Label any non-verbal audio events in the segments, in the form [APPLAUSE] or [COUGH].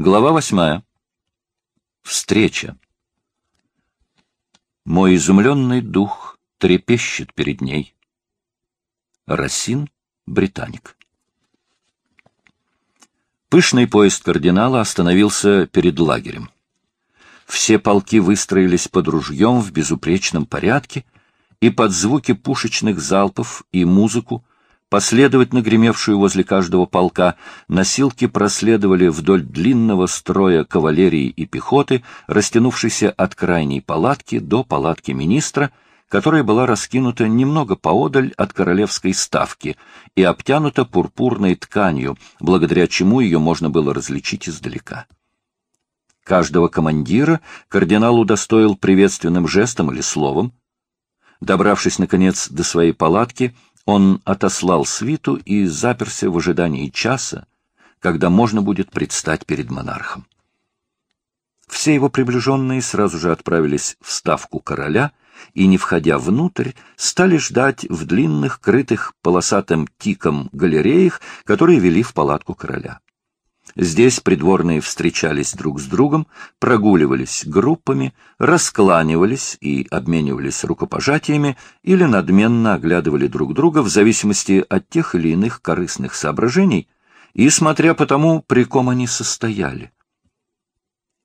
Глава восьмая. Встреча. Мой изумленный дух трепещет перед ней. Росин, Британик. Пышный поезд кардинала остановился перед лагерем. Все полки выстроились под ружьем в безупречном порядке, и под звуки пушечных залпов и музыку последовательно гремевшую возле каждого полка, носилки проследовали вдоль длинного строя кавалерии и пехоты, растянувшейся от крайней палатки до палатки министра, которая была раскинута немного поодаль от королевской ставки и обтянута пурпурной тканью, благодаря чему ее можно было различить издалека. Каждого командира кардинал удостоил приветственным жестом или словом. Добравшись, наконец, до своей палатки, он отослал свиту и заперся в ожидании часа, когда можно будет предстать перед монархом. Все его приближенные сразу же отправились в ставку короля и, не входя внутрь, стали ждать в длинных, крытых полосатым тиком галереях, которые вели в палатку короля. Здесь придворные встречались друг с другом, прогуливались группами, раскланивались и обменивались рукопожатиями или надменно оглядывали друг друга в зависимости от тех или иных корыстных соображений и смотря по тому, при ком они состояли.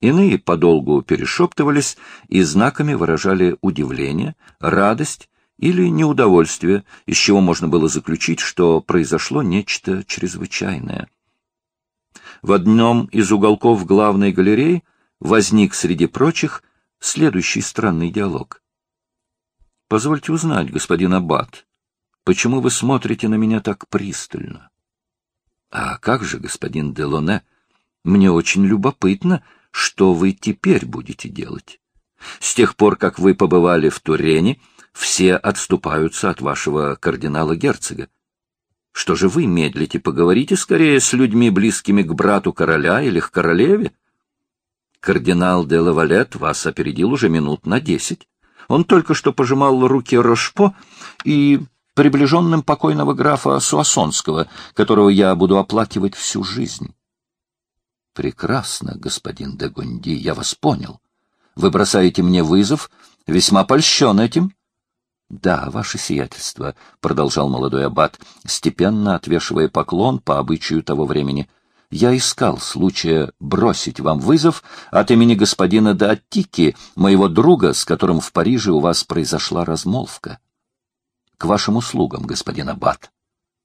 Иные подолгу перешептывались и знаками выражали удивление, радость или неудовольствие, из чего можно было заключить, что произошло нечто чрезвычайное. В одном из уголков главной галереи возник среди прочих следующий странный диалог. «Позвольте узнать, господин Аббат, почему вы смотрите на меня так пристально?» «А как же, господин Делоне, мне очень любопытно, что вы теперь будете делать. С тех пор, как вы побывали в Турене, все отступаются от вашего кардинала-герцога. Что же вы медлите? Поговорите скорее с людьми, близкими к брату короля или к королеве. Кардинал де Лавалет вас опередил уже минут на десять. Он только что пожимал руки Рошпо и приближенным покойного графа Суассонского, которого я буду оплакивать всю жизнь. Прекрасно, господин де Гунди, я вас понял. Вы бросаете мне вызов, весьма польщен этим. Да, ваше сиятельство, продолжал молодой аббат, степенно отвешивая поклон по обычаю того времени. Я искал случая бросить вам вызов от имени господина Даттики, моего друга, с которым в Париже у вас произошла размолвка. К вашим услугам, господин аббат.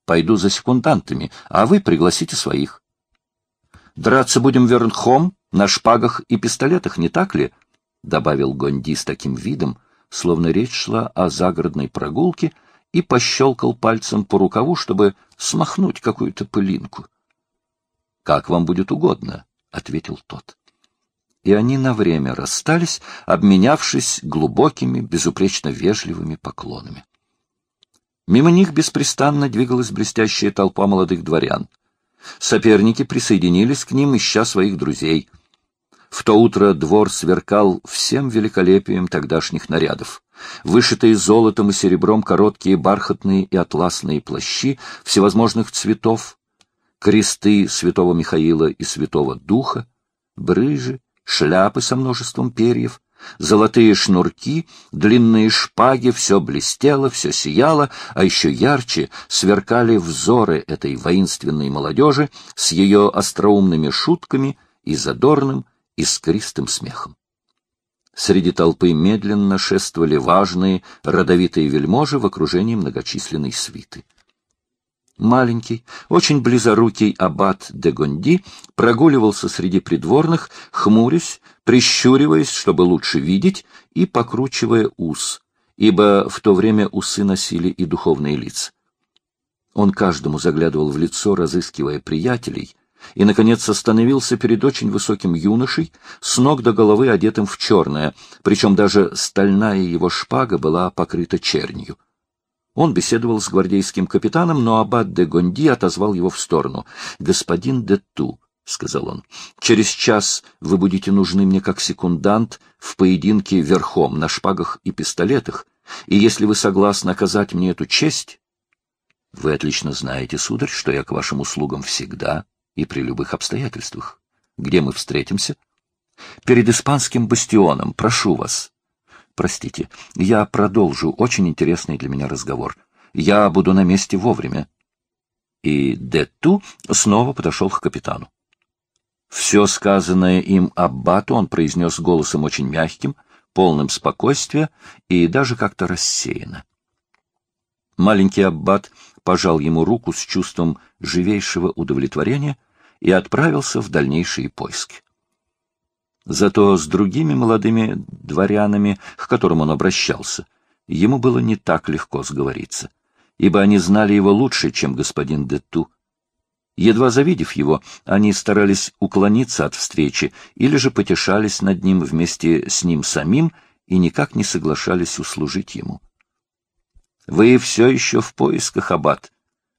Пойду за секундантами, а вы пригласите своих. Драться будем верхом, на шпагах и пистолетах, не так ли? — добавил Гонди с таким видом, словно речь шла о загородной прогулке, и пощелкал пальцем по рукаву, чтобы смахнуть какую-то пылинку. — Как вам будет угодно, — ответил тот. И они на время расстались, обменявшись глубокими, безупречно вежливыми поклонами. Мимо них беспрестанно двигалась блестящая толпа молодых дворян. Соперники присоединились к ним, ища своих друзей. В то утро двор сверкал всем великолепием тогдашних нарядов. Вышитые золотом и серебром короткие бархатные и атласные плащи всевозможных цветов, кресты святого Михаила и святого Духа, брыжи, шляпы со множеством перьев, золотые шнурки, длинные шпаги, все блестело, все сияло, а еще ярче сверкали взоры этой воинственной молодежи с ее остроумными шутками и задорным, искристым смехом. Среди толпы медленно шествовали важные, родовитые вельможи в окружении многочисленной свиты. Маленький, очень близорукий аббат де Гонди прогуливался среди придворных, хмурясь, прищуриваясь, чтобы лучше видеть, и покручивая ус, ибо в то время усы носили и духовные лица. Он каждому заглядывал в лицо, разыскивая приятелей, и, наконец, остановился перед очень высоким юношей, с ног до головы одетым в черное, причем даже стальная его шпага была покрыта чернью. Он беседовал с гвардейским капитаном, но аббат де Гонди отозвал его в сторону. «Господин де Ту», — сказал он, — «через час вы будете нужны мне как секундант в поединке верхом, на шпагах и пистолетах, и если вы согласны оказать мне эту честь...» «Вы отлично знаете, сударь, что я к вашим услугам всегда и при любых обстоятельствах. Где мы встретимся? Перед испанским бастионом, прошу вас. Простите, я продолжу очень интересный для меня разговор. Я буду на месте вовремя. И Дету снова подошел к капитану. Все сказанное им аббату он произнес голосом очень мягким, полным спокойствия и даже как-то рассеянно. Маленький аббат пожал ему руку с чувством живейшего удовлетворения и отправился в дальнейшие поиски. Зато с другими молодыми дворянами, к которым он обращался, ему было не так легко сговориться, ибо они знали его лучше, чем господин Дету. Едва завидев его, они старались уклониться от встречи или же потешались над ним вместе с ним самим и никак не соглашались услужить ему. Вы все еще в поисках, аббат.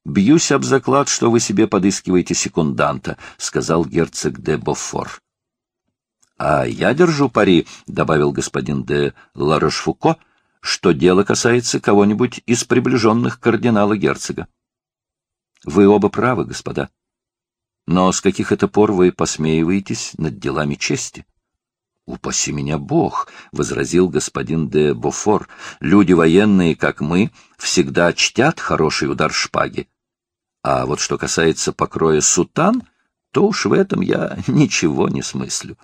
Бьюсь об заклад, что вы себе подыскиваете секунданта, — сказал герцог де Бофор. — А я держу пари, — добавил господин де Ларошфуко, — что дело касается кого-нибудь из приближенных кардинала герцога. Вы оба правы, господа. Но с каких это пор вы посмеиваетесь над делами чести? — «Упаси меня Бог!» — возразил господин де Бофор. «Люди военные, как мы, всегда чтят хороший удар шпаги. А вот что касается покроя сутан, то уж в этом я [LAUGHS] ничего не смыслю».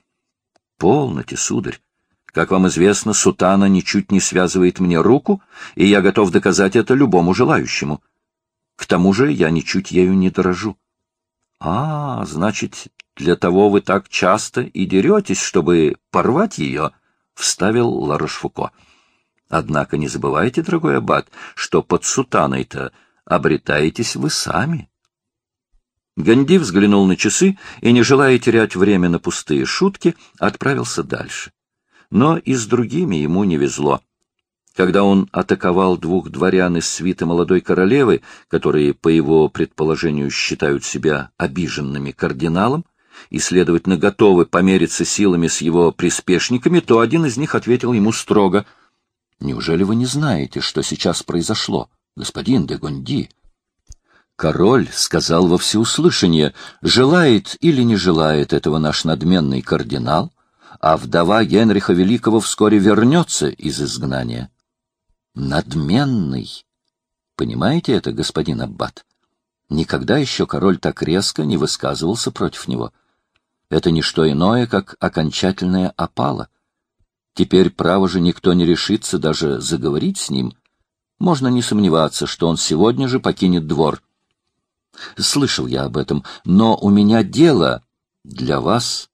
«Полноте, сударь. Как вам известно, сутана ничуть не связывает мне руку, и я готов доказать это любому желающему. К тому же я ничуть ею не дорожу». «А, значит, для того вы так часто и деретесь, чтобы порвать ее, — вставил Ларошфуко. Однако не забывайте, дорогой аббат, что под сутаной-то обретаетесь вы сами. Ганди взглянул на часы и, не желая терять время на пустые шутки, отправился дальше. Но и с другими ему не везло. Когда он атаковал двух дворян из свита молодой королевы, которые, по его предположению, считают себя обиженными кардиналом, и, следовательно, готовы помериться силами с его приспешниками, то один из них ответил ему строго. — Неужели вы не знаете, что сейчас произошло, господин де Гонди? Король сказал во всеуслышание, желает или не желает этого наш надменный кардинал, а вдова Генриха Великого вскоре вернется из изгнания. Надменный. Понимаете это, господин Аббат? Никогда еще король так резко не высказывался против него. — это не что иное, как окончательная опала. Теперь, право же, никто не решится даже заговорить с ним. Можно не сомневаться, что он сегодня же покинет двор. Слышал я об этом, но у меня дело для вас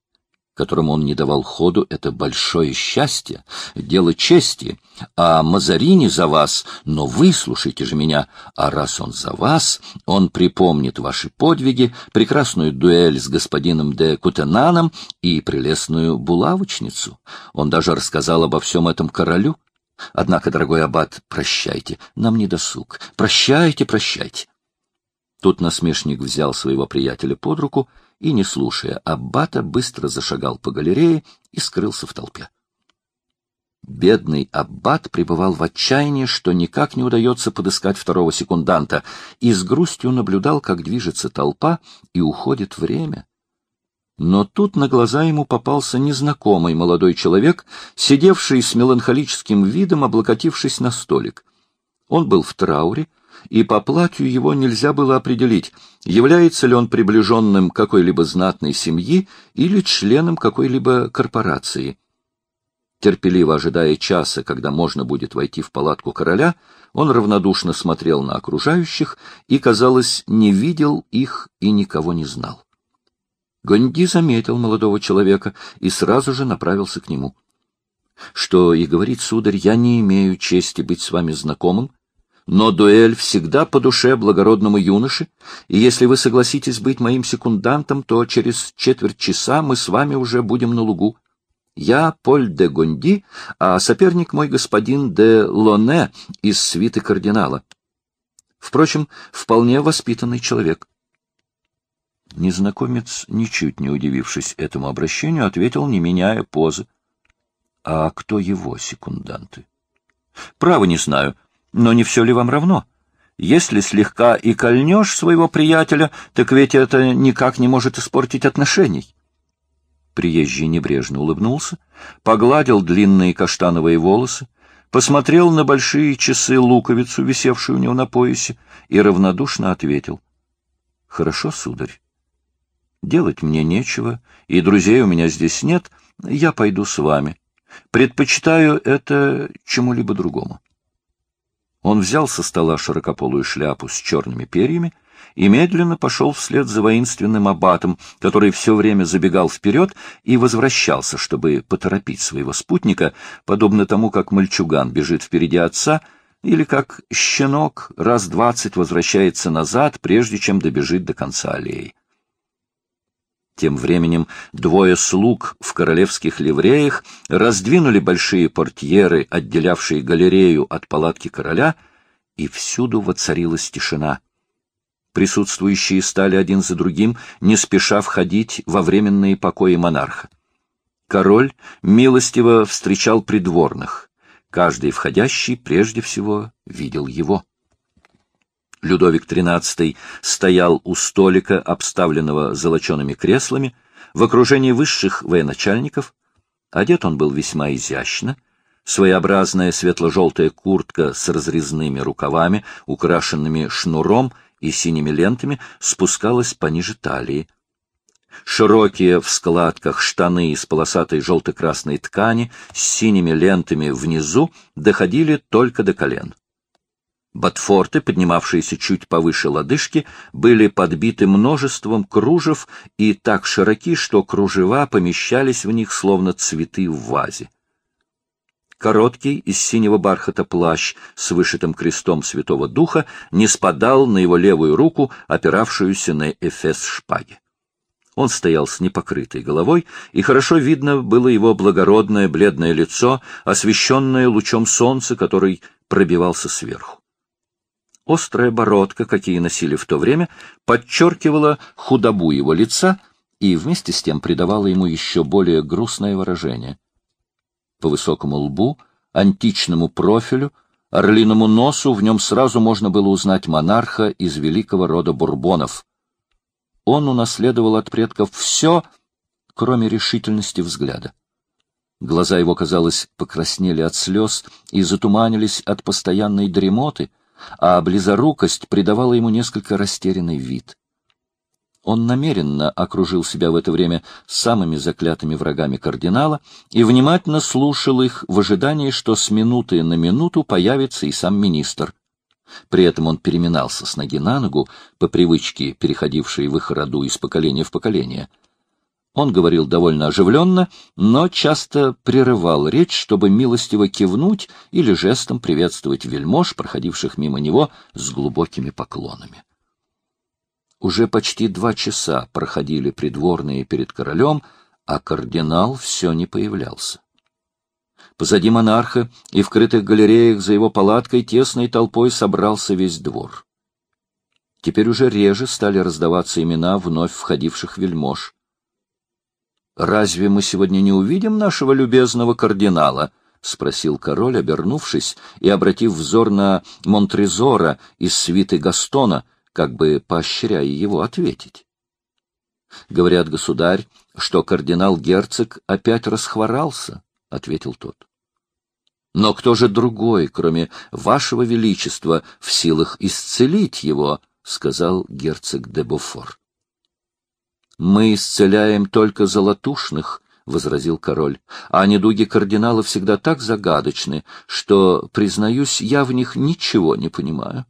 которому он не давал ходу, это большое счастье, дело чести, а Мазарини за вас, но выслушайте же меня, а раз он за вас, он припомнит ваши подвиги, прекрасную дуэль с господином де Кутенаном и прелестную булавочницу. Он даже рассказал обо всем этом королю. Однако, дорогой аббат, прощайте, нам не досуг. Прощайте, прощайте. Тут насмешник взял своего приятеля под руку и, не слушая Аббата, быстро зашагал по галерее и скрылся в толпе. Бедный Аббат пребывал в отчаянии, что никак не удается подыскать второго секунданта, и с грустью наблюдал, как движется толпа и уходит время. Но тут на глаза ему попался незнакомый молодой человек, сидевший с меланхолическим видом, облокотившись на столик. Он был в трауре, и по платью его нельзя было определить, является ли он приближенным какой-либо знатной семьи или членом какой-либо корпорации. Терпеливо ожидая часа, когда можно будет войти в палатку короля, он равнодушно смотрел на окружающих и, казалось, не видел их и никого не знал. Гонди заметил молодого человека и сразу же направился к нему. — Что и говорит, сударь, я не имею чести быть с вами знакомым, но дуэль всегда по душе благородному юноше, и если вы согласитесь быть моим секундантом, то через четверть часа мы с вами уже будем на лугу. Я Поль де Гонди, а соперник мой господин де Лоне из свиты кардинала. Впрочем, вполне воспитанный человек. Незнакомец, ничуть не удивившись этому обращению, ответил, не меняя позы. — А кто его секунданты? — Право не знаю. — но не все ли вам равно? Если слегка и кольнешь своего приятеля, так ведь это никак не может испортить отношений. Приезжий небрежно улыбнулся, погладил длинные каштановые волосы, посмотрел на большие часы-луковицу, висевшую у него на поясе, и равнодушно ответил. — Хорошо, сударь. Делать мне нечего, и друзей у меня здесь нет, я пойду с вами. Предпочитаю это чему-либо другому. Он взял со стола широкополую шляпу с черными перьями и медленно пошел вслед за воинственным аббатом, который все время забегал вперед и возвращался, чтобы поторопить своего спутника, подобно тому, как мальчуган бежит впереди отца, или как щенок раз двадцать возвращается назад, прежде чем добежит до конца аллеи. Тем временем двое слуг в королевских ливреях раздвинули большие портьеры, отделявшие галерею от палатки короля, и всюду воцарилась тишина. Присутствующие стали один за другим, не спеша входить во временные покои монарха. Король милостиво встречал придворных. Каждый входящий прежде всего видел его. Людовик XIII стоял у столика, обставленного золочеными креслами, в окружении высших военачальников. Одет он был весьма изящно. Своеобразная светло-желтая куртка с разрезными рукавами, украшенными шнуром и синими лентами, спускалась пониже талии. Широкие в складках штаны из полосатой желто-красной ткани с синими лентами внизу доходили только до колен. Ботфорты, поднимавшиеся чуть повыше лодыжки, были подбиты множеством кружев и так широки, что кружева помещались в них, словно цветы в вазе. Короткий из синего бархата плащ с вышитым крестом Святого Духа не спадал на его левую руку, опиравшуюся на эфес шпаги. Он стоял с непокрытой головой, и хорошо видно было его благородное бледное лицо, освещенное лучом солнца, который пробивался сверху. Острая бородка, какие носили в то время, подчеркивала худобу его лица и вместе с тем придавала ему еще более грустное выражение. По высокому лбу, античному профилю, орлиному носу в нем сразу можно было узнать монарха из великого рода бурбонов. Он унаследовал от предков все, кроме решительности взгляда. Глаза его, казалось, покраснели от слез и затуманились от постоянной дремоты — а близорукость придавала ему несколько растерянный вид. Он намеренно окружил себя в это время самыми заклятыми врагами кардинала и внимательно слушал их в ожидании, что с минуты на минуту появится и сам министр. При этом он переминался с ноги на ногу, по привычке, переходившей в их роду из поколения в поколение — он говорил довольно оживленно, но часто прерывал речь, чтобы милостиво кивнуть или жестом приветствовать вельмож, проходивших мимо него с глубокими поклонами. Уже почти два часа проходили придворные перед королем, а кардинал все не появлялся. Позади монарха и в крытых галереях за его палаткой тесной толпой собрался весь двор. Теперь уже реже стали раздаваться имена вновь входивших вельмож. «Разве мы сегодня не увидим нашего любезного кардинала?» — спросил король, обернувшись и обратив взор на Монтрезора из свиты Гастона, как бы поощряя его ответить. «Говорят, государь, что кардинал-герцог опять расхворался», — ответил тот. «Но кто же другой, кроме вашего величества, в силах исцелить его?» — сказал герцог де Буфор. «Мы исцеляем только золотушных», — возразил король, — «а недуги кардинала всегда так загадочны, что, признаюсь, я в них ничего не понимаю».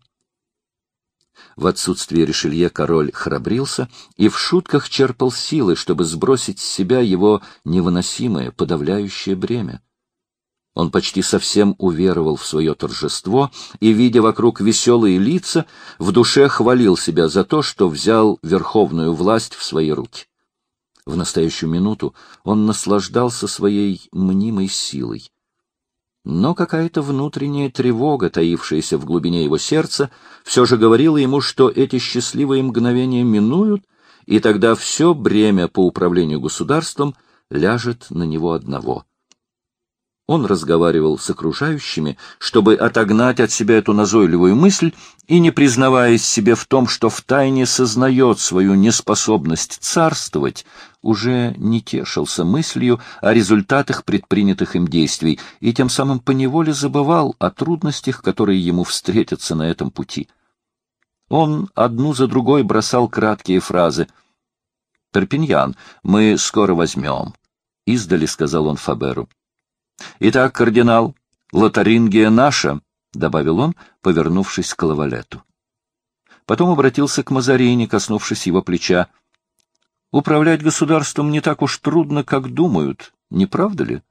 В отсутствие Ришелье король храбрился и в шутках черпал силы, чтобы сбросить с себя его невыносимое, подавляющее бремя. Он почти совсем уверовал в свое торжество и, видя вокруг веселые лица, в душе хвалил себя за то, что взял верховную власть в свои руки. В настоящую минуту он наслаждался своей мнимой силой. Но какая-то внутренняя тревога, таившаяся в глубине его сердца, все же говорила ему, что эти счастливые мгновения минуют, и тогда все бремя по управлению государством ляжет на него одного — он разговаривал с окружающими, чтобы отогнать от себя эту назойливую мысль и, не признаваясь себе в том, что втайне сознает свою неспособность царствовать, уже не тешился мыслью о результатах предпринятых им действий и тем самым поневоле забывал о трудностях, которые ему встретятся на этом пути. Он одну за другой бросал краткие фразы. «Перпиньян, мы скоро возьмем», — издали сказал он Фаберу. «Итак, кардинал, Лотарингия наша», — добавил он, повернувшись к лавалету. Потом обратился к Мазарини, коснувшись его плеча. Управлять государством не так уж трудно, как думают, не правда ли?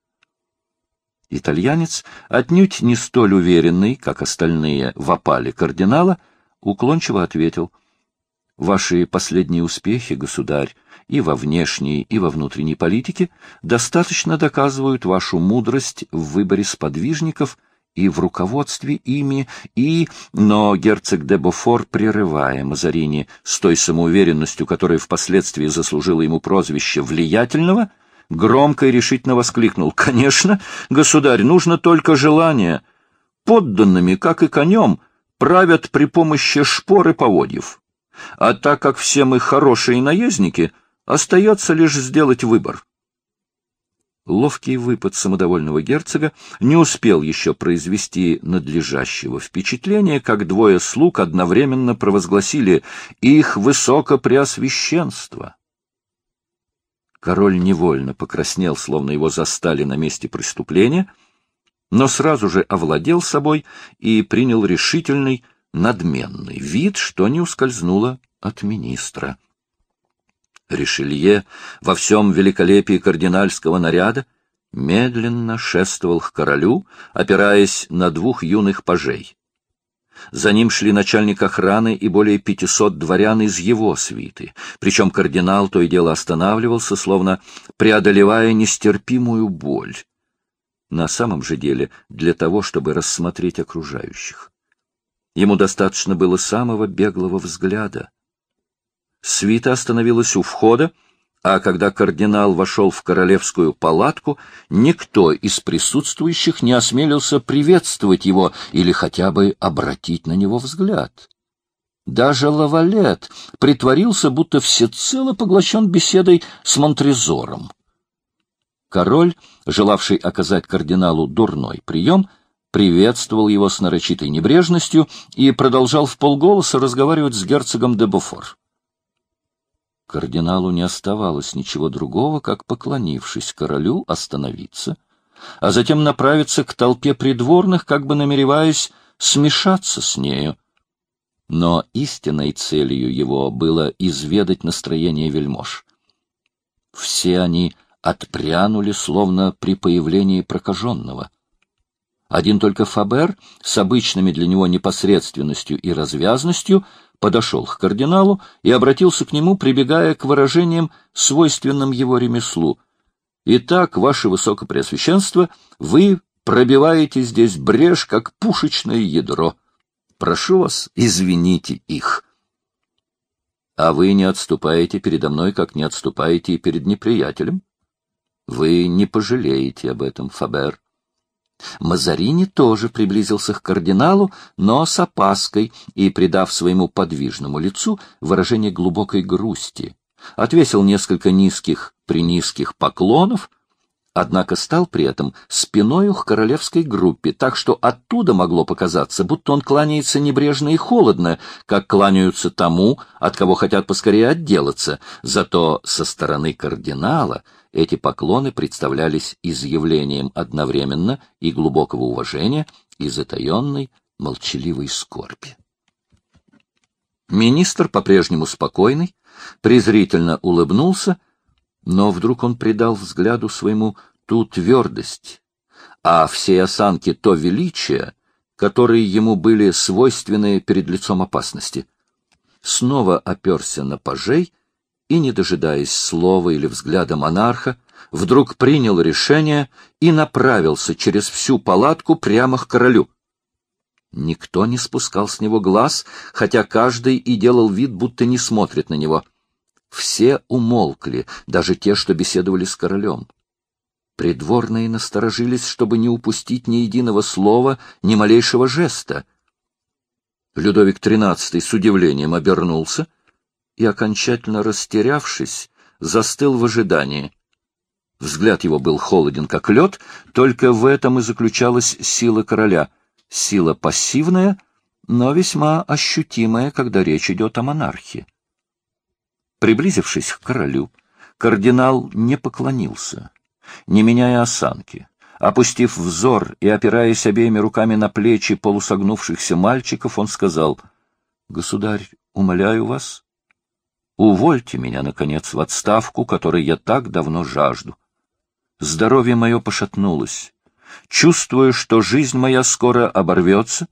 Итальянец, отнюдь не столь уверенный, как остальные в опале кардинала, уклончиво ответил. «Ваши последние успехи, государь, и во внешней, и во внутренней политике достаточно доказывают вашу мудрость в выборе сподвижников — и в руководстве ими, и... Но герцог де Бофор, прерывая Мазарини с той самоуверенностью, которая впоследствии заслужила ему прозвище «влиятельного», громко и решительно воскликнул. «Конечно, государь, нужно только желание. Подданными, как и конем, правят при помощи шпор и поводьев. А так как все мы хорошие наездники, остается лишь сделать выбор». Ловкий выпад самодовольного герцога не успел еще произвести надлежащего впечатления, как двое слуг одновременно провозгласили «Их высокопреосвященство». Король невольно покраснел, словно его застали на месте преступления, но сразу же овладел собой и принял решительный, надменный вид, что не ускользнуло от министра. Ришелье во всем великолепии кардинальского наряда медленно шествовал к королю, опираясь на двух юных пажей. За ним шли начальник охраны и более пятисот дворян из его свиты, причем кардинал то и дело останавливался, словно преодолевая нестерпимую боль. На самом же деле для того, чтобы рассмотреть окружающих. Ему достаточно было самого беглого взгляда — Свита остановилась у входа, а когда кардинал вошел в королевскую палатку, никто из присутствующих не осмелился приветствовать его или хотя бы обратить на него взгляд. Даже Лавалет притворился, будто всецело поглощен беседой с Монтрезором. Король, желавший оказать кардиналу дурной прием, приветствовал его с нарочитой небрежностью и продолжал в полголоса разговаривать с герцогом де Буфор. Кардиналу не оставалось ничего другого, как, поклонившись королю, остановиться, а затем направиться к толпе придворных, как бы намереваясь смешаться с нею. Но истинной целью его было изведать настроение вельмож. Все они отпрянули, словно при появлении прокаженного. Один только Фабер с обычными для него непосредственностью и развязностью подошел к кардиналу и обратился к нему, прибегая к выражениям, свойственным его ремеслу. «Итак, ваше высокопреосвященство, вы пробиваете здесь брешь, как пушечное ядро. Прошу вас, извините их». «А вы не отступаете передо мной, как не отступаете и перед неприятелем?» «Вы не пожалеете об этом, Фабер». Мазарини тоже приблизился к кардиналу, но с опаской и придав своему подвижному лицу выражение глубокой грусти. Отвесил несколько низких принизких поклонов, однако стал при этом спиною к королевской группе, так что оттуда могло показаться, будто он кланяется небрежно и холодно, как кланяются тому, от кого хотят поскорее отделаться, зато со стороны кардинала — эти поклоны представлялись изъявлением одновременно и глубокого уважения, и затаенной, молчаливой скорби. Министр, по-прежнему спокойный, презрительно улыбнулся, но вдруг он придал взгляду своему ту твердость, а всей осанке то величие, которые ему были свойственны перед лицом опасности. Снова оперся на пажей и, не дожидаясь слова или взгляда монарха, вдруг принял решение и направился через всю палатку прямо к королю. Никто не спускал с него глаз, хотя каждый и делал вид, будто не смотрит на него. Все умолкли, даже те, что беседовали с королем. Придворные насторожились, чтобы не упустить ни единого слова, ни малейшего жеста. Людовик XIII с удивлением обернулся — и, окончательно растерявшись, застыл в ожидании. Взгляд его был холоден, как лед, только в этом и заключалась сила короля. Сила пассивная, но весьма ощутимая, когда речь идет о монархии. Приблизившись к королю, кардинал не поклонился, не меняя осанки. Опустив взор и опираясь обеими руками на плечи полусогнувшихся мальчиков, он сказал, «Государь, умоляю вас, увольте меня, наконец, в отставку, которой я так давно жажду. Здоровье мое пошатнулось. Чувствуя, что жизнь моя скоро оборвется,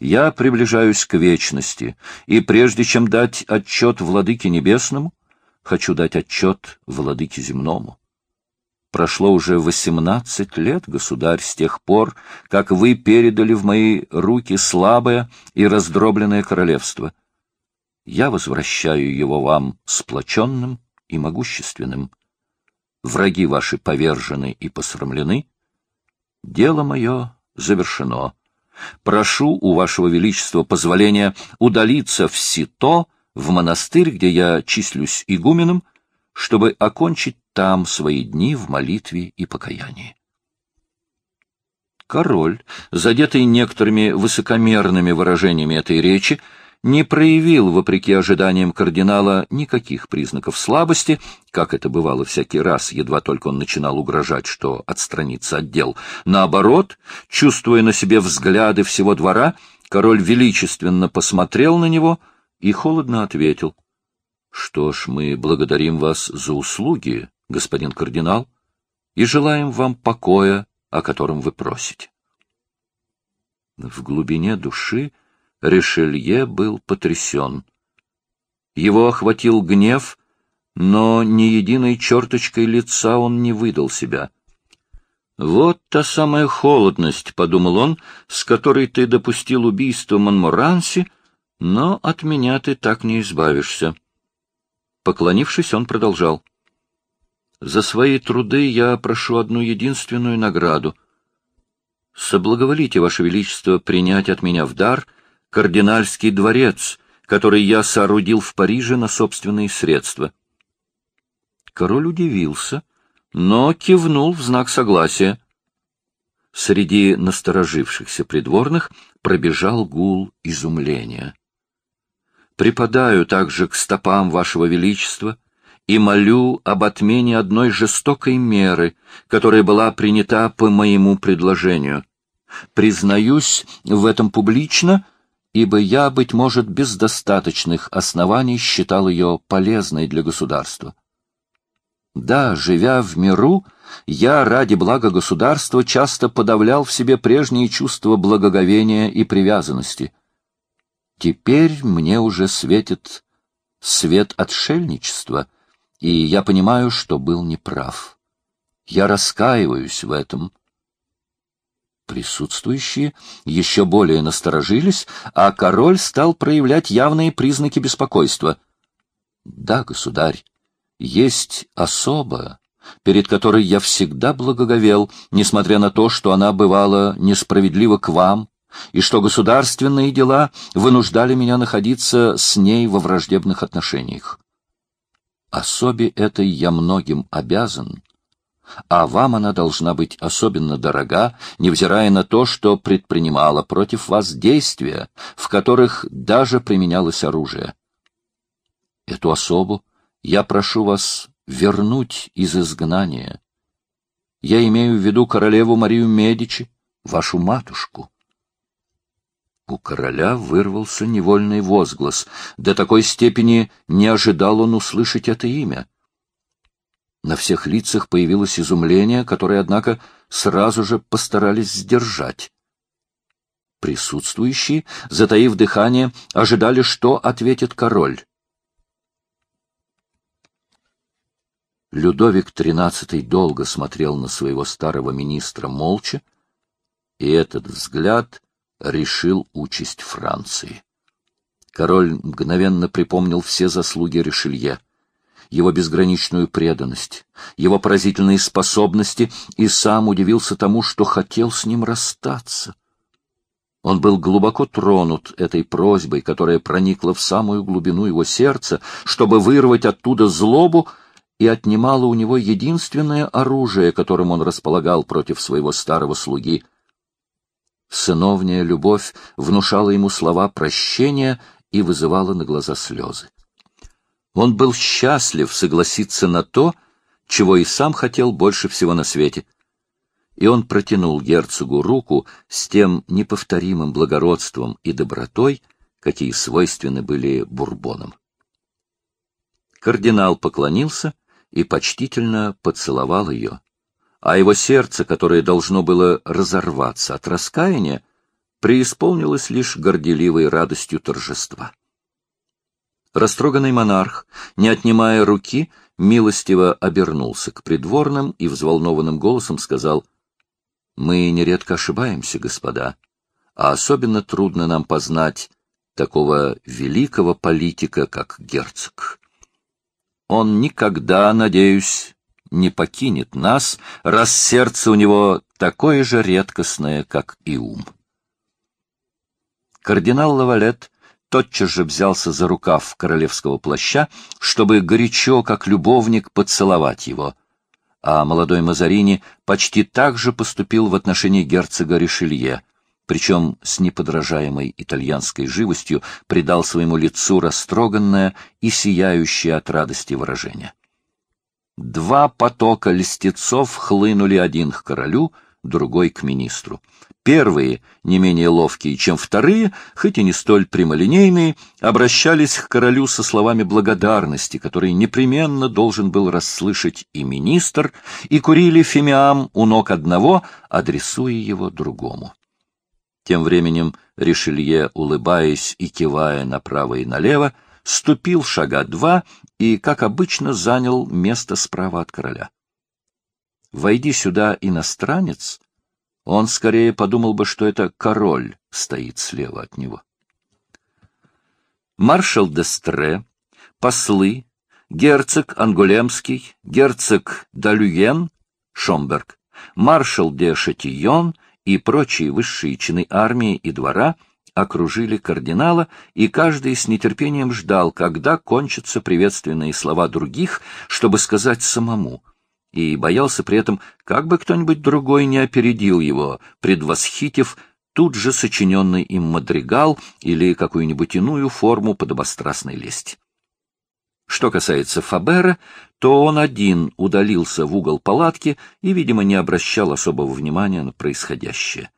я приближаюсь к вечности, и прежде чем дать отчет Владыке Небесному, хочу дать отчет Владыке Земному. Прошло уже восемнадцать лет, государь, с тех пор, как вы передали в мои руки слабое и раздробленное королевство. Я возвращаю его вам сплоченным и могущественным враги ваши повержены и посрамлены, дело мое завершено. Прошу у вашего величества позволения удалиться в Сито, в монастырь, где я числюсь игуменом, чтобы окончить там свои дни в молитве и покаянии. Король, задетый некоторыми высокомерными выражениями этой речи, не проявил, вопреки ожиданиям кардинала, никаких признаков слабости, как это бывало всякий раз, едва только он начинал угрожать, что отстранится от дел. Наоборот, чувствуя на себе взгляды всего двора, король величественно посмотрел на него и холодно ответил. — Что ж, мы благодарим вас за услуги, господин кардинал, и желаем вам покоя, о котором вы просите. В глубине души Ришелье был потрясен. Его охватил гнев, но ни единой черточкой лица он не выдал себя. «Вот та самая холодность», — подумал он, — «с которой ты допустил убийство Монморанси, но от меня ты так не избавишься». Поклонившись, он продолжал. «За свои труды я прошу одну единственную награду. Соблаговолите, Ваше Величество, принять от меня в дар — кардинальский дворец, который я соорудил в Париже на собственные средства. Король удивился, но кивнул в знак согласия. Среди насторожившихся придворных пробежал гул изумления. «Преподаю также к стопам вашего величества и молю об отмене одной жестокой меры, которая была принята по моему предложению. Признаюсь в этом публично, ибо я, быть может, без достаточных оснований считал ее полезной для государства. Да, живя в миру, я ради блага государства часто подавлял в себе прежние чувства благоговения и привязанности. Теперь мне уже светит свет отшельничества, и я понимаю, что был неправ. Я раскаиваюсь в этом, Присутствующие еще более насторожились, а король стал проявлять явные признаки беспокойства. «Да, государь, есть особа, перед которой я всегда благоговел, несмотря на то, что она бывала несправедлива к вам, и что государственные дела вынуждали меня находиться с ней во враждебных отношениях. Особе этой я многим обязан, а вам она должна быть особенно дорога, невзирая на то, что предпринимала против вас действия, в которых даже применялось оружие. Эту особу я прошу вас вернуть из изгнания. Я имею в виду королеву Марию Медичи, вашу матушку. У короля вырвался невольный возглас. До такой степени не ожидал он услышать это имя. На всех лицах появилось изумление, которое, однако, сразу же постарались сдержать. Присутствующие, затаив дыхание, ожидали, что ответит король. Людовик XIII долго смотрел на своего старого министра молча, и этот взгляд решил участь Франции. Король мгновенно припомнил все заслуги Ришелье — его безграничную преданность, его поразительные способности и сам удивился тому, что хотел с ним расстаться. Он был глубоко тронут этой просьбой, которая проникла в самую глубину его сердца, чтобы вырвать оттуда злобу, и отнимала у него единственное оружие, которым он располагал против своего старого слуги. Сыновняя любовь внушала ему слова прощения и вызывала на глаза слезы. Он был счастлив согласиться на то, чего и сам хотел больше всего на свете. И он протянул герцогу руку с тем неповторимым благородством и добротой, какие свойственны были бурбонам. Кардинал поклонился и почтительно поцеловал ее, а его сердце, которое должно было разорваться от раскаяния, преисполнилось лишь горделивой радостью торжества. Растроганный монарх, не отнимая руки, милостиво обернулся к придворным и взволнованным голосом сказал, «Мы нередко ошибаемся, господа, а особенно трудно нам познать такого великого политика, как герцог. Он никогда, надеюсь, не покинет нас, раз сердце у него такое же редкостное, как и ум». Кардинал Лавалет тотчас же взялся за рукав королевского плаща, чтобы горячо, как любовник, поцеловать его. А молодой Мазарини почти так же поступил в отношении герцога Ришелье, причем с неподражаемой итальянской живостью придал своему лицу растроганное и сияющее от радости выражение. Два потока льстецов хлынули один к королю, другой к министру. Первые, не менее ловкие, чем вторые, хоть и не столь прямолинейные, обращались к королю со словами благодарности, которые непременно должен был расслышать и министр, и курили фимиам у ног одного, адресуя его другому. Тем временем Ришелье, улыбаясь и кивая направо и налево, ступил шага два и, как обычно, занял место справа от короля. Войди сюда иностранец, он скорее подумал бы, что это король стоит слева от него. Маршал Дестре, послы, герцог Ангулемский, герцог Далюен, Шомберг, маршал де Шатийон и прочие высшие чины армии и двора окружили кардинала, и каждый с нетерпением ждал, когда кончатся приветственные слова других, чтобы сказать самому — и боялся при этом, как бы кто-нибудь другой не опередил его, предвосхитив тут же сочиненный им мадригал или какую-нибудь иную форму подобострастной лести. Что касается Фабера, то он один удалился в угол палатки и, видимо, не обращал особого внимания на происходящее.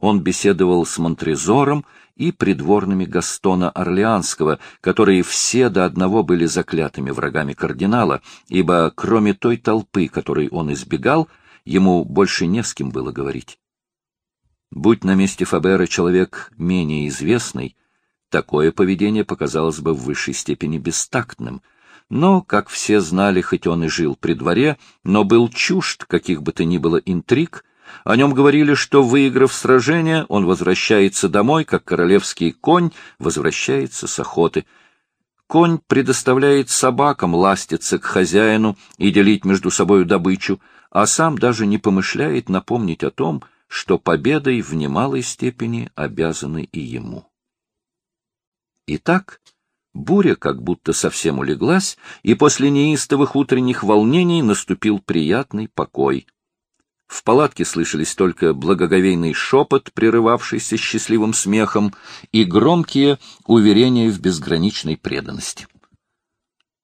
Он беседовал с Монтрезором и придворными Гастона Орлеанского, которые все до одного были заклятыми врагами кардинала, ибо кроме той толпы, которой он избегал, ему больше не с кем было говорить. Будь на месте Фабера человек менее известный, такое поведение показалось бы в высшей степени бестактным, но, как все знали, хоть он и жил при дворе, но был чужд каких бы то ни было интриг, о нем говорили, что, выиграв сражение, он возвращается домой, как королевский конь возвращается с охоты. Конь предоставляет собакам ластиться к хозяину и делить между собою добычу, а сам даже не помышляет напомнить о том, что победой в немалой степени обязаны и ему. Итак, буря как будто совсем улеглась, и после неистовых утренних волнений наступил приятный покой — в палатке слышались только благоговейный шепот, прерывавшийся счастливым смехом, и громкие уверения в безграничной преданности.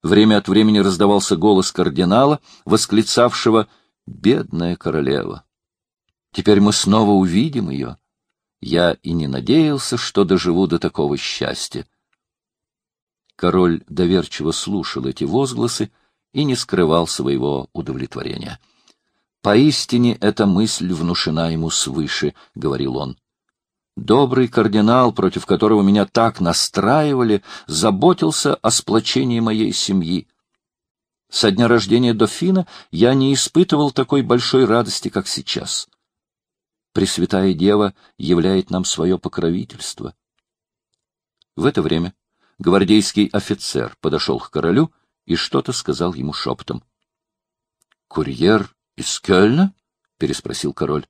Время от времени раздавался голос кардинала, восклицавшего «Бедная королева! Теперь мы снова увидим ее. Я и не надеялся, что доживу до такого счастья». Король доверчиво слушал эти возгласы и не скрывал своего удовлетворения. Поистине эта мысль внушена ему свыше, — говорил он. Добрый кардинал, против которого меня так настраивали, заботился о сплочении моей семьи. Со дня рождения дофина я не испытывал такой большой радости, как сейчас. Пресвятая Дева являет нам свое покровительство. В это время гвардейский офицер подошел к королю и что-то сказал ему шепотом. Курьер — Из Кёльна? — переспросил король.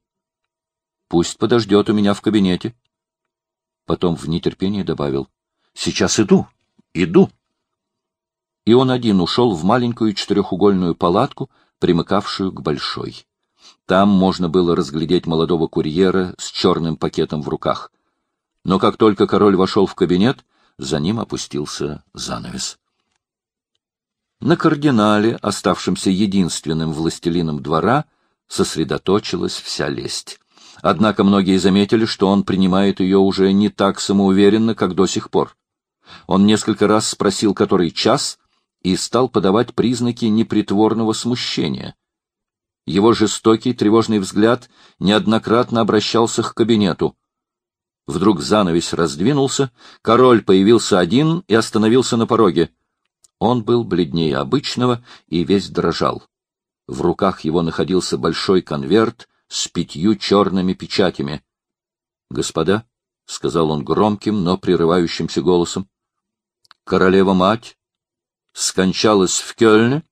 — Пусть подождет у меня в кабинете. Потом в нетерпении добавил. — Сейчас иду, иду. и он один ушел в маленькую четырехугольную палатку, примыкавшую к большой. Там можно было разглядеть молодого курьера с черным пакетом в руках. Но как только король вошел в кабинет, за ним опустился занавес. На кардинале, оставшемся единственным властелином двора, сосредоточилась вся лесть. Однако многие заметили, что он принимает ее уже не так самоуверенно, как до сих пор. Он несколько раз спросил, который час, и стал подавать признаки непритворного смущения. Его жестокий, тревожный взгляд неоднократно обращался к кабинету. Вдруг занавес раздвинулся, король появился один и остановился на пороге. Он был бледнее обычного и весь дрожал. В руках его находился большой конверт с пятью черными печатями. — Господа, — сказал он громким, но прерывающимся голосом, — королева-мать скончалась в Кёльне,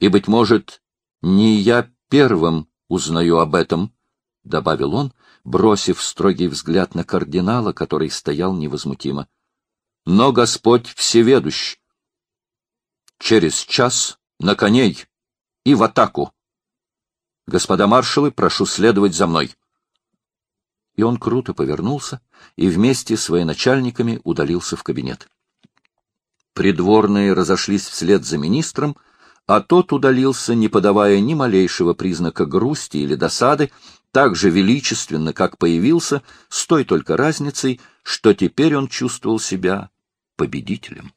и, быть может, не я первым узнаю об этом, — добавил он, бросив строгий взгляд на кардинала, который стоял невозмутимо. — Но Господь всеведущ. Через час на коней и в атаку. Господа маршалы, прошу следовать за мной. И он круто повернулся и вместе с военачальниками удалился в кабинет. Придворные разошлись вслед за министром, а тот удалился, не подавая ни малейшего признака грусти или досады, так же величественно, как появился, с той только разницей, что теперь он чувствовал себя победителем.